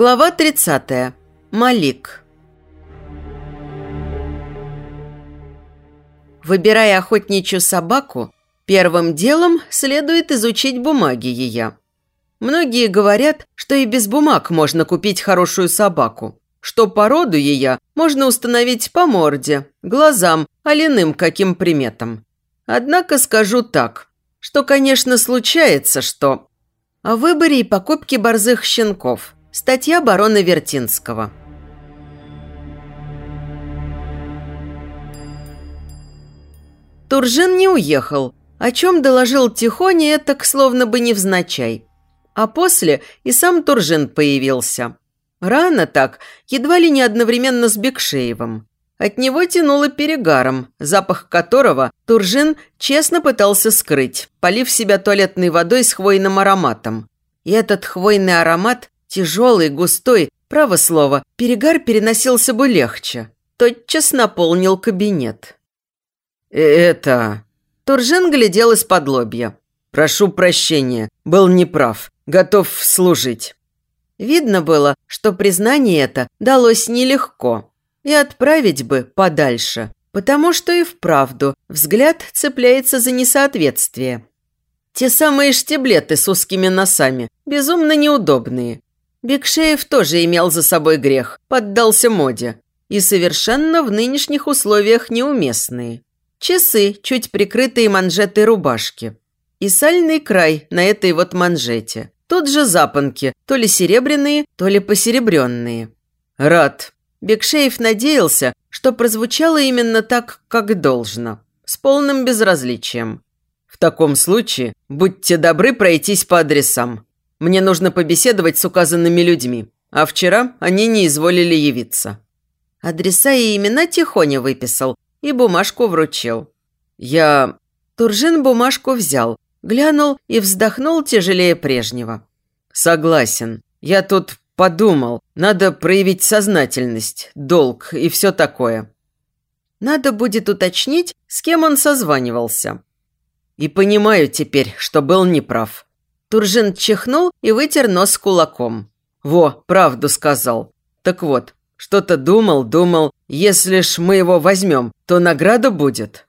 Глава 30. Малик. Выбирая охотничью собаку, первым делом следует изучить бумаги ее. Многие говорят, что и без бумаг можно купить хорошую собаку, что породу ее можно установить по морде, глазам, оленым каким приметам. Однако скажу так, что, конечно, случается, что... О выборе и покупке борзых щенков – Статья барона Вертинского. Туржин не уехал, о чем доложил Тихоне это словно бы невзначай. А после и сам Туржин появился. Рано так, едва ли не одновременно с Бекшеевым. От него тянуло перегаром, запах которого Туржин честно пытался скрыть, полив себя туалетной водой с хвойным ароматом. И этот хвойный аромат Тяжелый, густой, право слово, перегар переносился бы легче. Тотчас наполнил кабинет. «Э, «Это...» Туржин глядел из-под лобья. «Прошу прощения, был неправ, готов служить». Видно было, что признание это далось нелегко. И отправить бы подальше, потому что и вправду взгляд цепляется за несоответствие. Те самые штиблеты с узкими носами, безумно неудобные. Бекшеев тоже имел за собой грех, поддался моде. И совершенно в нынешних условиях неуместные. Часы, чуть прикрытые манжетой рубашки. И сальный край на этой вот манжете. Тут же запонки, то ли серебряные, то ли посеребренные. «Рад». Бекшеев надеялся, что прозвучало именно так, как должно. С полным безразличием. «В таком случае будьте добры пройтись по адресам. Мне нужно побеседовать с указанными людьми, а вчера они не изволили явиться». Адреса и имена Тихоня выписал и бумажку вручил. «Я...» Туржин бумажку взял, глянул и вздохнул тяжелее прежнего. «Согласен. Я тут подумал, надо проявить сознательность, долг и все такое». Надо будет уточнить, с кем он созванивался. И понимаю теперь, что был неправ. Туржин чихнул и вытер нос кулаком. «Во, правду сказал. Так вот, что-то думал, думал, если ж мы его возьмем, то награда будет».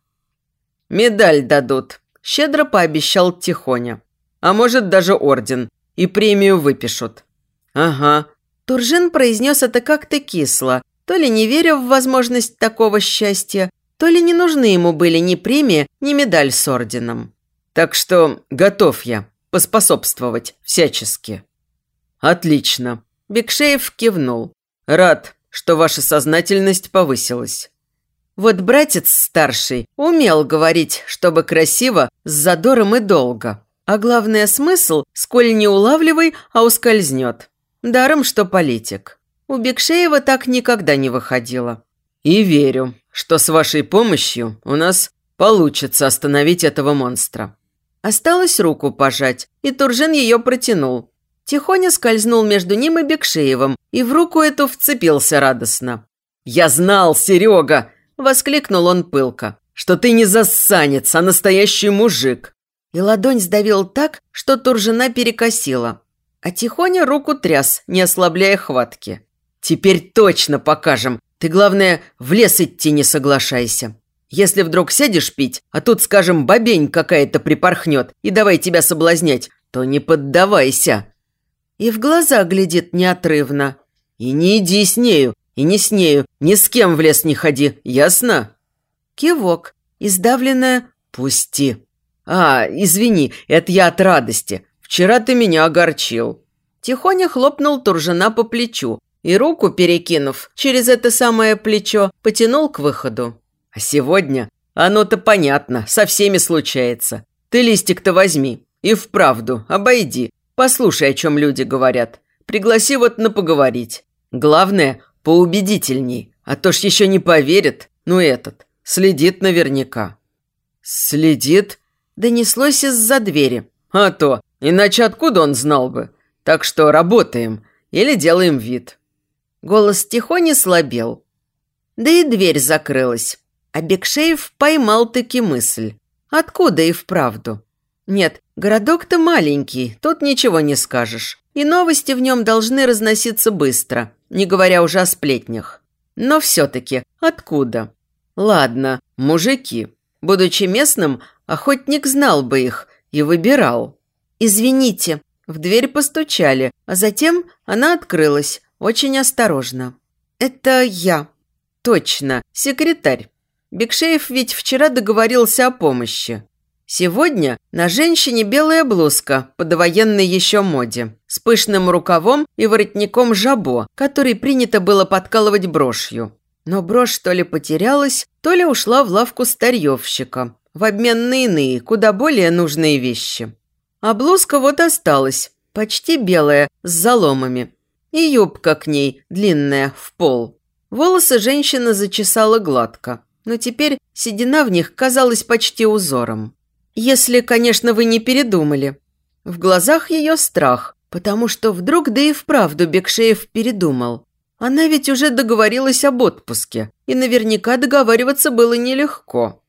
«Медаль дадут», – щедро пообещал Тихоня. «А может, даже орден. И премию выпишут». «Ага». Туржин произнес это как-то кисло, то ли не веря в возможность такого счастья, то ли не нужны ему были ни премия, ни медаль с орденом. «Так что готов я», поспособствовать всячески». «Отлично», – Бекшеев кивнул. «Рад, что ваша сознательность повысилась». Вот братец старший умел говорить, чтобы красиво, с задором и долго. А главное смысл, сколь не улавливай, а ускользнет. Даром, что политик. У Бекшеева так никогда не выходило. И верю, что с вашей помощью у нас получится остановить этого монстра. Осталось руку пожать, и Туржин ее протянул. Тихоня скользнул между ним и Бекшеевым, и в руку эту вцепился радостно. «Я знал, Серега!» – воскликнул он пылко. «Что ты не засанец, а настоящий мужик!» И ладонь сдавил так, что Туржина перекосила. А Тихоня руку тряс, не ослабляя хватки. «Теперь точно покажем. Ты, главное, в лес идти не соглашайся. Если вдруг сядешь пить, а тут, скажем, бабень какая-то припорхнет и давай тебя соблазнять, то не поддавайся». И в глаза глядит неотрывно. «И не иди с нею, и не с нею, ни с кем в лес не ходи, ясно?» Кивок, издавленное «Пусти». «А, извини, это я от радости. Вчера ты меня огорчил». Тихоня хлопнул Туржина по плечу и руку, перекинув через это самое плечо, потянул к выходу. Сегодня оно-то понятно, со всеми случается. Ты листик-то возьми и вправду обойди, послушай, о чем люди говорят. Пригласи вот на поговорить. Главное, поубедительней, а то ж еще не поверит. Ну этот, следит наверняка». «Следит?» Донеслось из-за двери. «А то, иначе откуда он знал бы? Так что работаем или делаем вид». Голос тихоне слабел. Да и дверь закрылась. А Бекшеев поймал-таки мысль. Откуда и вправду? Нет, городок-то маленький, тут ничего не скажешь. и новости в нем должны разноситься быстро, не говоря уже о сплетнях. Но все-таки откуда? Ладно, мужики. Будучи местным, охотник знал бы их и выбирал. «Извините», в дверь постучали, а затем она открылась, очень осторожно. «Это я». «Точно, секретарь. Бекшеев ведь вчера договорился о помощи. Сегодня на женщине белая блузка по довоенной еще моде, с пышным рукавом и воротником жабо, который принято было подкалывать брошью. Но брошь то ли потерялась, то ли ушла в лавку старьевщика, в обмен на иные, куда более нужные вещи. А блузка вот осталась, почти белая, с заломами. И юбка к ней, длинная, в пол. Волосы женщина зачесала гладко, но теперь седина в них казалась почти узором. Если, конечно, вы не передумали. В глазах ее страх, потому что вдруг да и вправду Бекшеев передумал. Она ведь уже договорилась об отпуске, и наверняка договариваться было нелегко.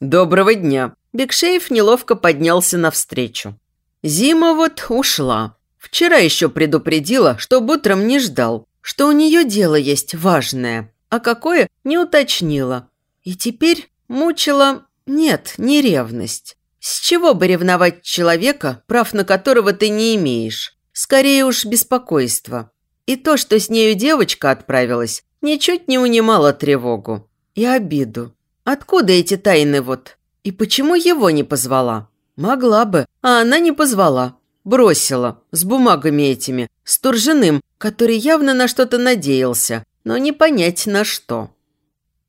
«Доброго дня!» Бекшеев неловко поднялся навстречу. Зима вот ушла. Вчера еще предупредила, что утром не ждал, что у нее дело есть важное, а какое не уточнила. И теперь мучила... Нет, не ревность. С чего бы ревновать человека, прав на которого ты не имеешь? Скорее уж беспокойство. И то, что с нею девочка отправилась, ничуть не унимало тревогу. И обиду. Откуда эти тайны вот? И почему его не позвала? Могла бы, а она не позвала. Бросила, с бумагами этими, с Туржиным, который явно на что-то надеялся, но не понять на что.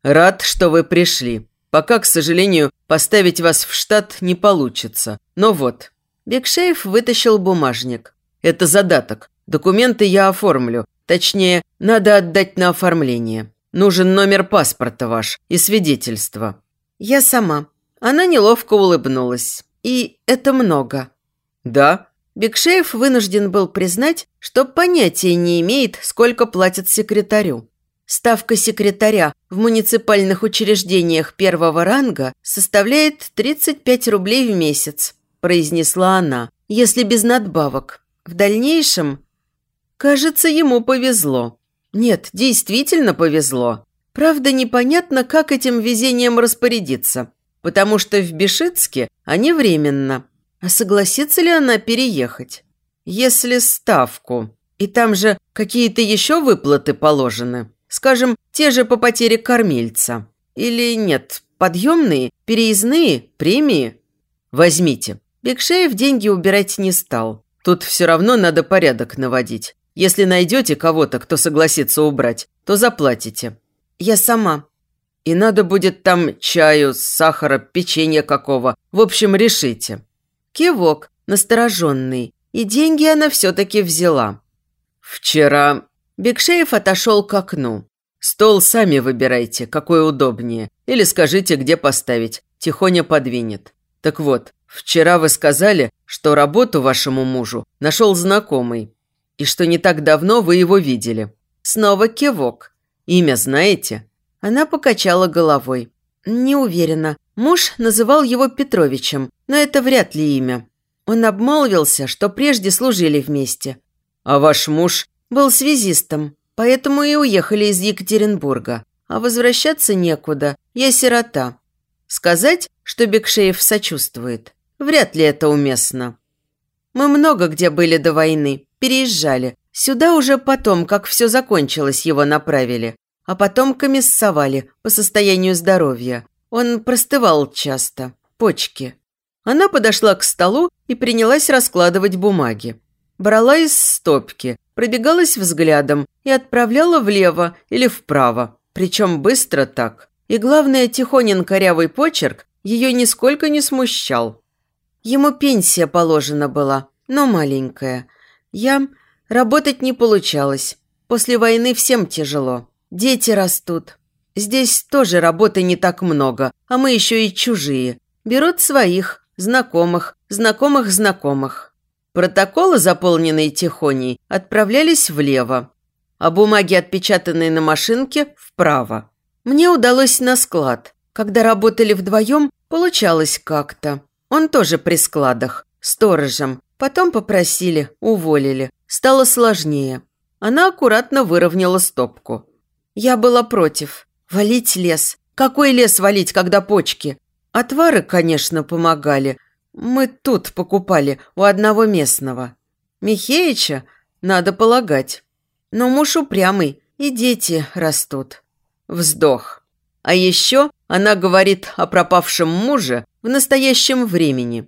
«Рад, что вы пришли. Пока, к сожалению, поставить вас в штат не получится. Но вот». Бекшеев вытащил бумажник. «Это задаток. Документы я оформлю. Точнее, надо отдать на оформление. Нужен номер паспорта ваш и свидетельство». «Я сама». Она неловко улыбнулась. «И это много». «Да?» Бекшеев вынужден был признать, что понятия не имеет, сколько платят секретарю. Ставка секретаря в муниципальных учреждениях первого ранга составляет 35 рублей в месяц, произнесла она, если без надбавок. В дальнейшем... Кажется, ему повезло. Нет, действительно повезло. Правда, непонятно, как этим везением распорядиться, потому что в Бешицке они временно. А согласится ли она переехать? Если ставку. И там же какие-то еще выплаты положены. Скажем, те же по потере кормильца. Или нет, подъемные, переездные, премии? Возьмите. Бекшеев деньги убирать не стал. Тут все равно надо порядок наводить. Если найдете кого-то, кто согласится убрать, то заплатите. Я сама. И надо будет там чаю, сахара, печенья какого. В общем, решите. Кивок, настороженный. И деньги она все-таки взяла. Вчера Бекшеев отошел к окну. «Стол сами выбирайте, какой удобнее. Или скажите, где поставить. Тихоня подвинет. Так вот, вчера вы сказали, что работу вашему мужу нашел знакомый. И что не так давно вы его видели. Снова кивок. Имя знаете?» Она покачала головой. «Не уверена. Муж называл его Петровичем, но это вряд ли имя. Он обмолвился, что прежде служили вместе. А ваш муж был связистом, поэтому и уехали из Екатеринбурга. А возвращаться некуда, я сирота. Сказать, что Бекшеев сочувствует, вряд ли это уместно. Мы много где были до войны, переезжали. Сюда уже потом, как все закончилось, его направили. А потом комиссовали по состоянию здоровья. Он простывал часто. Почки. Она подошла к столу и принялась раскладывать бумаги. Брала из стопки, пробегалась взглядом и отправляла влево или вправо, причем быстро так. И главное, тихонен корявый почерк ее нисколько не смущал. Ему пенсия положена была, но маленькая. Я... Работать не получалось. После войны всем тяжело. Дети растут. Здесь тоже работы не так много, а мы еще и чужие. Берут своих, знакомых, знакомых знакомых. Протоколы, заполненные тихоней, отправлялись влево, а бумаги, отпечатанные на машинке, вправо. Мне удалось на склад. Когда работали вдвоем, получалось как-то. Он тоже при складах, сторожем. Потом попросили, уволили. стало сложнее. Она аккуратно выровняла стопку. Я была против. Валить лес. Какой лес валить, когда почки? Отвары, конечно, помогали. Мы тут покупали, у одного местного. Михеича, надо полагать. Но муж упрямый, и дети растут. Вздох. А еще она говорит о пропавшем муже в настоящем времени.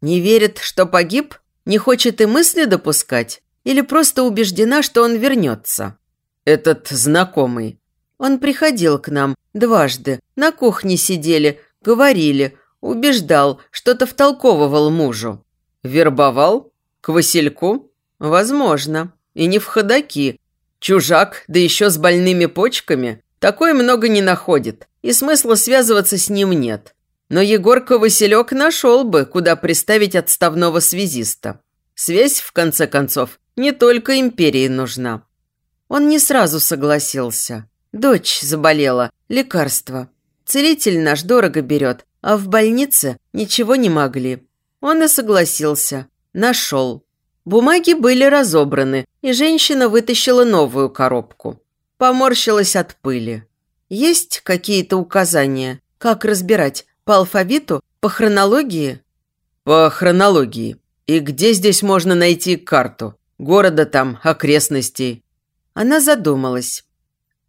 Не верит, что погиб? Не хочет и мысли допускать? Или просто убеждена, что он вернется? Этот знакомый. Он приходил к нам дважды. На кухне сидели, говорили, убеждал, что-то втолковывал мужу. Вербовал? К Васильку? Возможно. И не в ходаки. Чужак, да еще с больными почками. Такое много не находит, и смысла связываться с ним нет. Но Егорка Василек нашел бы, куда приставить отставного связиста. Связь, в конце концов, не только империи нужна. Он не сразу согласился. Дочь заболела, лекарство. Целитель наш дорого берет, а в больнице ничего не могли. Он и согласился. Нашел. Бумаги были разобраны, и женщина вытащила новую коробку. Поморщилась от пыли. Есть какие-то указания, как разбирать по алфавиту, по хронологии? По хронологии. И где здесь можно найти карту? Города там, окрестностей. Она задумалась.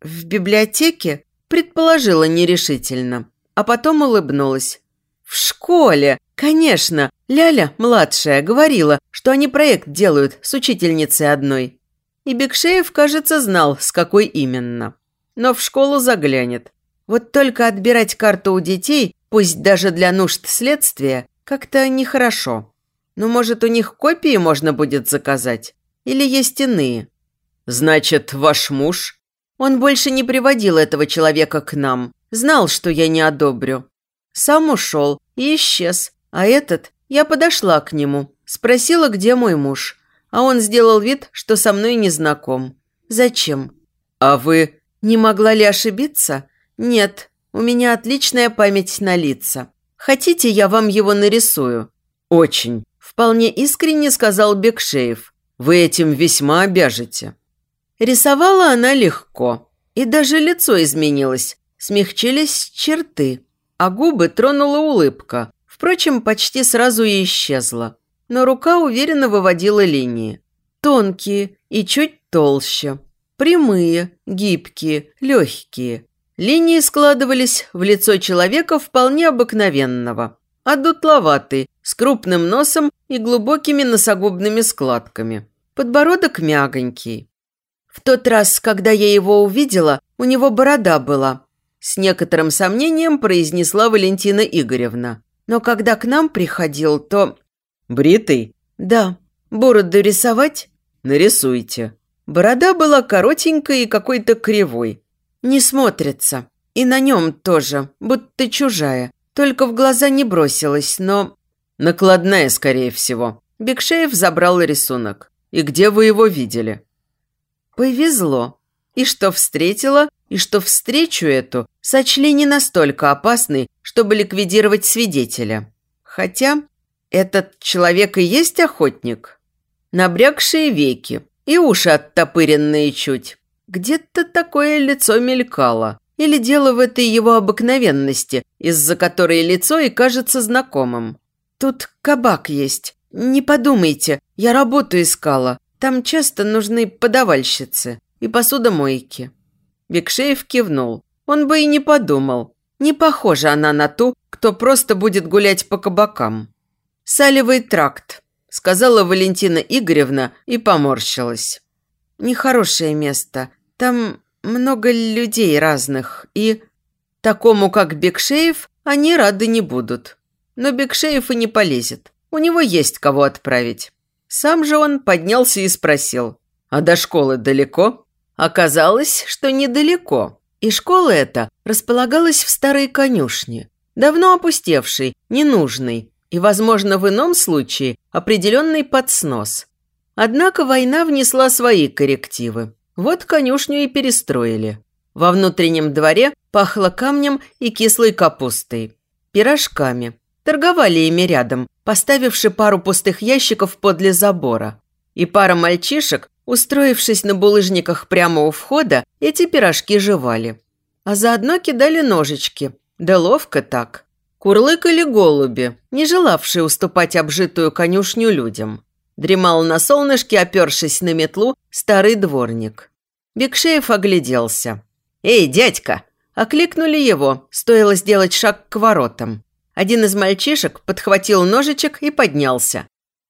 В библиотеке предположила нерешительно, а потом улыбнулась. В школе, конечно, Ляля, младшая, говорила, что они проект делают с учительницей одной. И Бекшеев, кажется, знал, с какой именно. Но в школу заглянет. Вот только отбирать карту у детей, пусть даже для нужд следствия, как-то нехорошо. Ну, может, у них копии можно будет заказать? Или есть иные? Значит, ваш муж? Он больше не приводил этого человека к нам. Знал, что я не одобрю. Сам ушел и исчез. А этот, я подошла к нему, спросила, где мой муж. А он сделал вид, что со мной не знаком. Зачем? А вы... Не могла ли ошибиться? Нет, у меня отличная память на лица. Хотите, я вам его нарисую? Очень. Вполне искренне сказал Бекшеев. Вы этим весьма обяжете. Рисовала она легко. И даже лицо изменилось. Смягчились черты. А губы тронула улыбка. Впрочем, почти сразу и исчезла. Но рука уверенно выводила линии. Тонкие и чуть толще. Прямые, гибкие, легкие. Линии складывались в лицо человека вполне обыкновенного. Одутловатый, с крупным носом и глубокими носогубными складками. Подбородок мягонький. В тот раз, когда я его увидела, у него борода была. С некоторым сомнением произнесла Валентина Игоревна. Но когда к нам приходил, то... Бритый? Да. Бороду рисовать? Нарисуйте. Борода была коротенькой и какой-то кривой. Не смотрится. И на нем тоже, будто чужая. Только в глаза не бросилась, но... Накладная, скорее всего. Бекшеев забрал рисунок. И где вы его видели? Повезло. И что встретила, и что встречу эту сочли не настолько опасной, чтобы ликвидировать свидетеля. Хотя этот человек и есть охотник. Набрякшие веки и уши оттопыренные чуть. Где-то такое лицо мелькало. Или дело в этой его обыкновенности, из-за которой лицо и кажется знакомым. Тут кабак есть. Не подумайте, я работу искала. Там часто нужны подавальщицы и посудомойки». Бекшеев кивнул. Он бы и не подумал. Не похожа она на ту, кто просто будет гулять по кабакам. «Салевый тракт», – сказала Валентина Игоревна и поморщилась. «Нехорошее место. Там много людей разных, и такому, как Бекшеев, они рады не будут. Но Бекшеев и не полезет. У него есть кого отправить. Сам же он поднялся и спросил, а до школы далеко? Оказалось, что недалеко. И школа эта располагалась в старой конюшне, давно опустевшей, ненужной и, возможно, в ином случае определенный подснос. Однако война внесла свои коррективы. Вот конюшню и перестроили. Во внутреннем дворе пахло камнем и кислой капустой, пирожками. Торговали ими рядом, поставивши пару пустых ящиков подле забора. И пара мальчишек, устроившись на булыжниках прямо у входа, эти пирожки жевали. А заодно кидали ножички. Да ловко так. Курлыкали голуби, не желавшие уступать обжитую конюшню людям. Дремал на солнышке, опершись на метлу, старый дворник. Бекшеев огляделся. «Эй, дядька!» Окликнули его, стоило сделать шаг к воротам. Один из мальчишек подхватил ножичек и поднялся.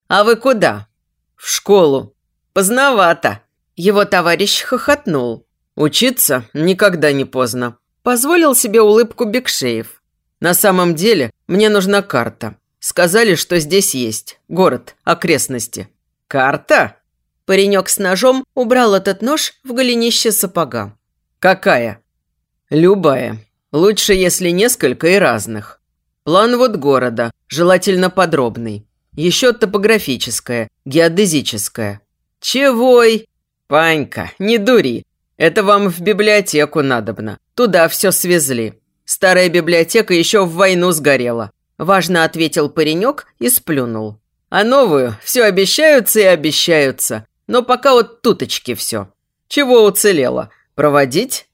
«А вы куда?» «В школу». «Поздновато». Его товарищ хохотнул. «Учиться никогда не поздно». Позволил себе улыбку Бекшеев. «На самом деле мне нужна карта. Сказали, что здесь есть. Город, окрестности. Карта? Паренек с ножом убрал этот нож в голенище сапога. Какая? Любая. Лучше, если несколько и разных. План вот города, желательно подробный. Еще топографическая, геодезическая. Чегой? Панька, не дури. Это вам в библиотеку надобно. Туда все свезли. Старая библиотека еще в войну сгорела. Важно ответил паренек и сплюнул. А новую все обещаются и обещаются. Но пока вот туточки все. Чего уцелело? Проводить?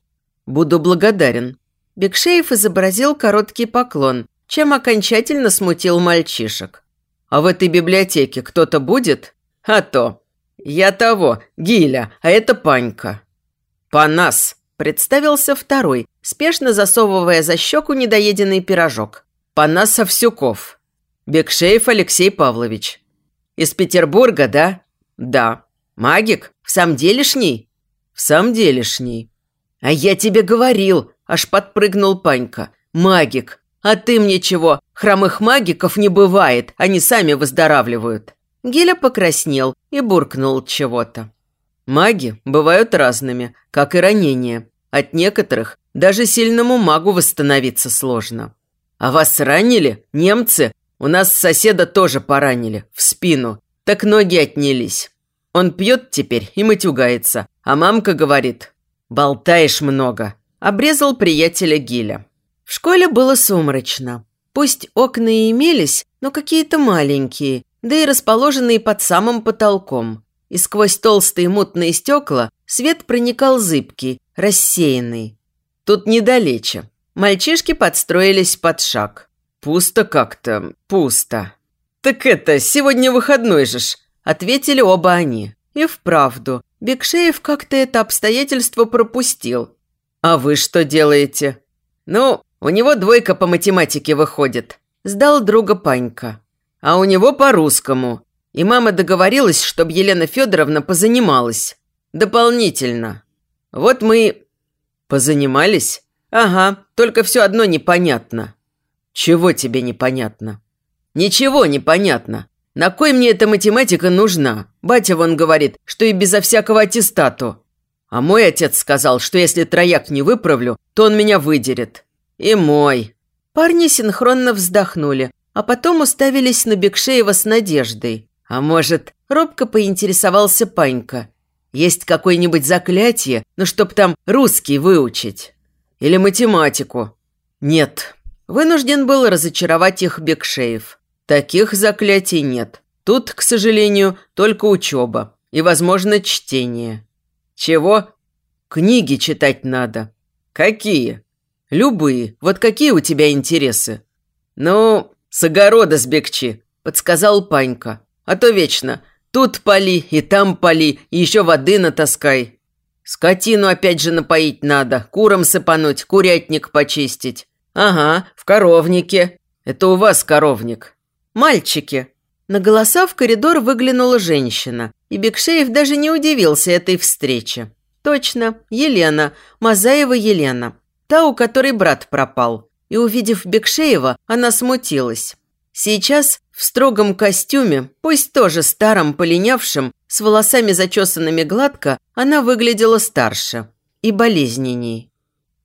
Буду благодарен. Бекшеев изобразил короткий поклон, чем окончательно смутил мальчишек. А в этой библиотеке кто-то будет? А то. Я того, Гиля, а это Панька. Панас, представился второй, спешно засовывая за щеку недоеденный пирожок. Панас Овсюков. Бекшеев Алексей Павлович. Из Петербурга, да? Да. Магик? В самом делешний? В самом делешний. А я тебе говорил, аж подпрыгнул Панька. Магик. А ты мне чего? Хромых магиков не бывает, они сами выздоравливают. Геля покраснел и буркнул чего-то. Маги бывают разными, как и ранения. От некоторых даже сильному магу восстановиться сложно. «А вас ранили? Немцы? У нас соседа тоже поранили. В спину. Так ноги отнялись. Он пьет теперь и матюгается. А мамка говорит, болтаешь много». Обрезал приятеля Гиля. В школе было сумрачно. Пусть окна и имелись, но какие-то маленькие, да и расположенные под самым потолком. И сквозь толстые мутные стекла свет проникал зыбкий, рассеянный. Тут недалече. Мальчишки подстроились под шаг. «Пусто как-то, пусто». «Так это, сегодня выходной же ж», – ответили оба они. И вправду, Бекшеев как-то это обстоятельство пропустил. «А вы что делаете?» «Ну, у него двойка по математике выходит», – сдал друга Панька. «А у него по-русскому. И мама договорилась, чтобы Елена Федоровна позанималась. Дополнительно. Вот мы позанимались. «Ага, только все одно непонятно». «Чего тебе непонятно?» «Ничего непонятно. На кой мне эта математика нужна? Батя вон говорит, что и безо всякого аттестату. А мой отец сказал, что если трояк не выправлю, то он меня выдерет. И мой». Парни синхронно вздохнули, а потом уставились на Бекшеева с надеждой. А может, робко поинтересовался Панька. Есть какое-нибудь заклятие, ну чтоб там русский выучить? Или математику? Нет. Вынужден был разочаровать их Бекшеев. Таких заклятий нет. Тут, к сожалению, только учеба. И, возможно, чтение. Чего? Книги читать надо. Какие? Любые. Вот какие у тебя интересы? Ну, с огорода сбегчи, подсказал Панька. А то вечно тут поли и там поли, и еще воды натаскай. Скотину опять же напоить надо, курам сыпануть, курятник почистить. Ага, в коровнике. Это у вас коровник. Мальчики. На голоса в коридор выглянула женщина, и Бекшеев даже не удивился этой встрече. Точно, Елена, Мазаева Елена. Та, у которой брат пропал. И увидев Бекшеева, она смутилась. Сейчас в строгом костюме, пусть тоже старом, полинявшем, с волосами зачесанными гладко, она выглядела старше и болезненней.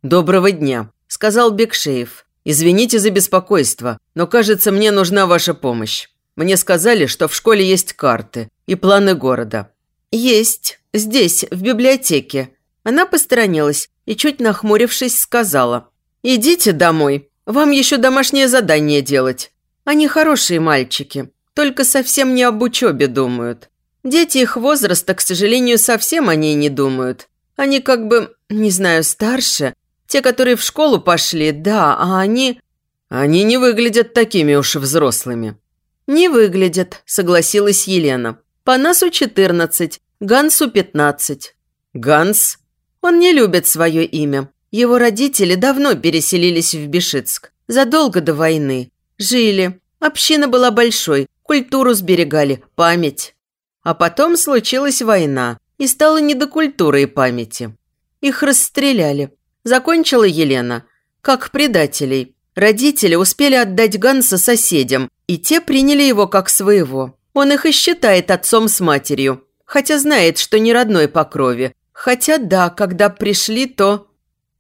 «Доброго дня», – сказал Бекшеев. «Извините за беспокойство, но, кажется, мне нужна ваша помощь. Мне сказали, что в школе есть карты и планы города». «Есть. Здесь, в библиотеке». Она посторонилась и, чуть нахмурившись, сказала. «Идите домой. Вам еще домашнее задание делать. Они хорошие мальчики, только совсем не об учебе думают. Дети их возраста, к сожалению, совсем о ней не думают. Они как бы, не знаю, старше. Те, которые в школу пошли, да, а они... Они не выглядят такими уж взрослыми. Не выглядят, согласилась Елена. По насу 14, Гансу 15. Ганс? Он не любит свое имя. Его родители давно переселились в Бешицк. Задолго до войны. Жили. Община была большой. Культуру сберегали. Память. А потом случилась война. И стало не до культуры и памяти. Их расстреляли. Закончила Елена. Как предателей. Родители успели отдать Ганса соседям, и те приняли его как своего. Он их и считает отцом с матерью, хотя знает, что не родной по крови. Хотя да, когда пришли, то...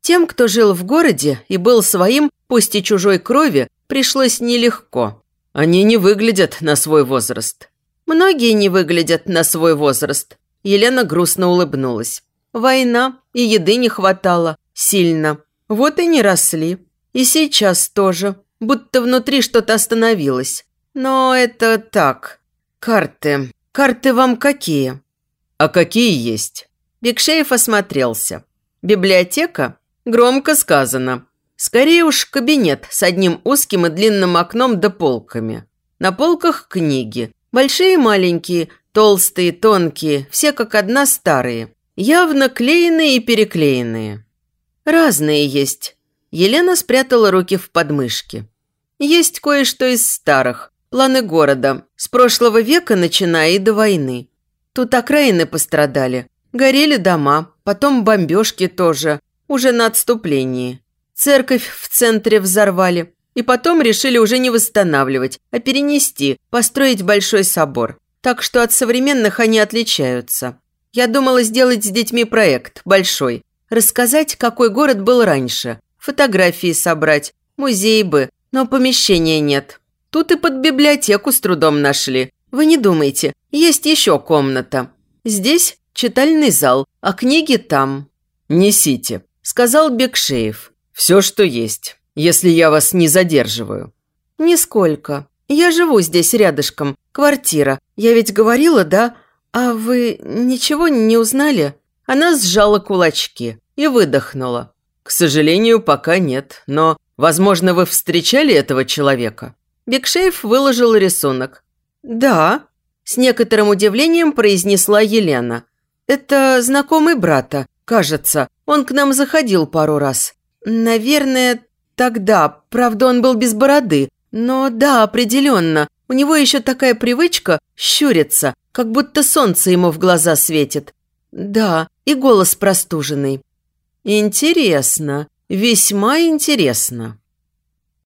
Тем, кто жил в городе и был своим, пусть и чужой крови, пришлось нелегко. Они не выглядят на свой возраст. Многие не выглядят на свой возраст. Елена грустно улыбнулась. Война, и еды не хватало. Сильно. Вот и не росли. И сейчас тоже. Будто внутри что-то остановилось. Но это так. Карты. Карты вам какие? А какие есть? Бекшеев осмотрелся. Библиотека? Громко сказано. Скорее уж кабинет с одним узким и длинным окном да полками. На полках книги. Большие и маленькие, толстые, тонкие, все как одна старые. Явно клеенные и переклеенные. Разные есть. Елена спрятала руки в подмышки. Есть кое-что из старых. Планы города. С прошлого века, начиная и до войны. Тут окраины пострадали. Горели дома, потом бомбежки тоже. Уже на отступлении. Церковь в центре взорвали. И потом решили уже не восстанавливать, а перенести, построить большой собор. Так что от современных они отличаются. Я думала сделать с детьми проект, большой. Рассказать, какой город был раньше. Фотографии собрать, музей бы, но помещения нет. Тут и под библиотеку с трудом нашли. Вы не думайте, есть еще комната. Здесь читальный зал, а книги там. «Несите», – сказал Бекшеев. «Все, что есть, если я вас не задерживаю». «Нисколько. Я живу здесь рядышком. Квартира. Я ведь говорила, да? А вы ничего не узнали?» Она сжала кулачки и выдохнула. «К сожалению, пока нет, но, возможно, вы встречали этого человека?» Бекшеев выложил рисунок. «Да», – с некоторым удивлением произнесла Елена. «Это знакомый брата, кажется. Он к нам заходил пару раз. Наверное, тогда, правда, он был без бороды. Но да, определенно. У него еще такая привычка щуриться, как будто солнце ему в глаза светит. Да, и голос простуженный. Интересно, весьма интересно.